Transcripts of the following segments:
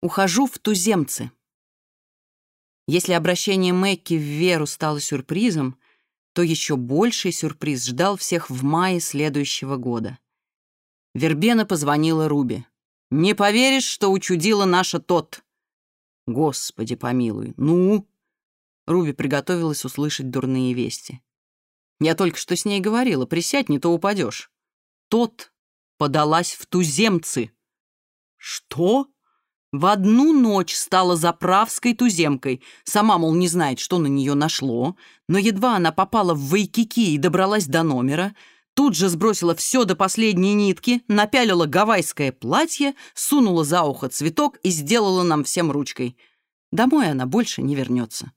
ухожу в туземцы. Если обращение Мэкки в Веру стало сюрпризом, то еще больший сюрприз ждал всех в мае следующего года. Вербена позвонила Руби. «Не поверишь, что учудила наша тот!» «Господи помилуй! Ну?» Руби приготовилась услышать дурные вести. «Я только что с ней говорила. Присядь, не то упадешь. Тот подалась в туземцы». «Что?» В одну ночь стала заправской туземкой. Сама, мол, не знает, что на нее нашло. Но едва она попала в Вайкики и добралась до номера, тут же сбросила все до последней нитки, напялила гавайское платье, сунула за ухо цветок и сделала нам всем ручкой. Домой она больше не вернется.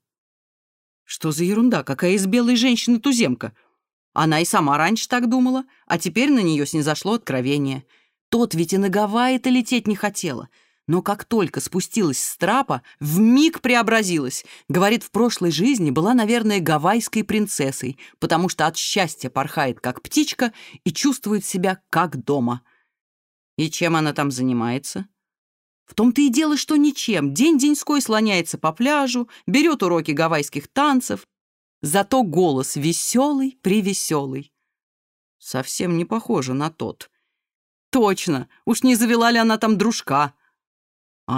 Что за ерунда? Какая из белой женщины туземка? Она и сама раньше так думала, а теперь на нее но как только спустилась с трапа, вмиг преобразилась. Говорит, в прошлой жизни была, наверное, гавайской принцессой, потому что от счастья порхает, как птичка, и чувствует себя, как дома. И чем она там занимается? В том-то и дело, что ничем. День деньской слоняется по пляжу, берет уроки гавайских танцев. Зато голос веселый, привеселый. Совсем не похоже на тот. Точно, уж не завела ли она там дружка.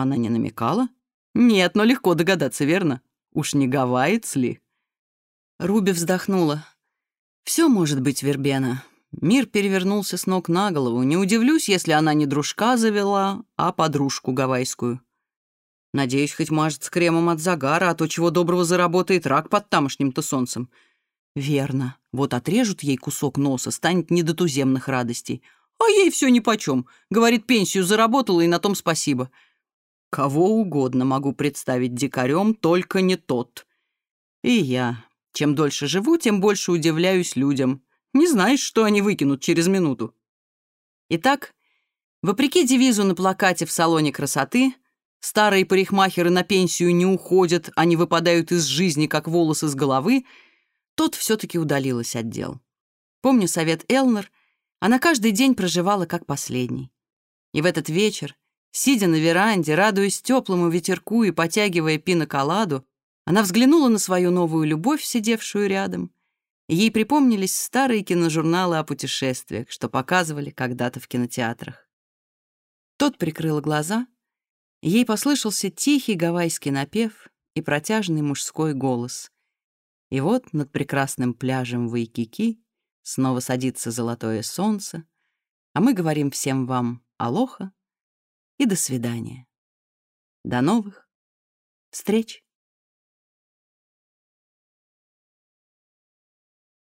Она не намекала? Нет, но легко догадаться, верно? Уж не гавайец ли? Руби вздохнула. Все может быть, Вербена. Мир перевернулся с ног на голову. Не удивлюсь, если она не дружка завела, а подружку гавайскую. Надеюсь, хоть мажет с кремом от загара, а то чего доброго заработает рак под тамошним-то солнцем. Верно. Вот отрежут ей кусок носа, станет не до туземных радостей. А ей все нипочем. Говорит, пенсию заработала, и на том спасибо. Кого угодно могу представить дикарем, только не тот. И я. Чем дольше живу, тем больше удивляюсь людям. Не знаешь, что они выкинут через минуту. Итак, вопреки девизу на плакате в салоне красоты, старые парикмахеры на пенсию не уходят, они выпадают из жизни, как волосы с головы, тот все-таки удалилась от дел. Помню совет Элнер, она каждый день проживала как последний. И в этот вечер, Сидя на веранде, радуясь теплому ветерку и потягивая пиноколаду, она взглянула на свою новую любовь, сидевшую рядом. Ей припомнились старые киножурналы о путешествиях, что показывали когда-то в кинотеатрах. Тот прикрыл глаза. Ей послышался тихий гавайский напев и протяжный мужской голос. И вот над прекрасным пляжем Вайкики снова садится золотое солнце, а мы говорим всем вам «Алоха» и до свидания. До новых встреч!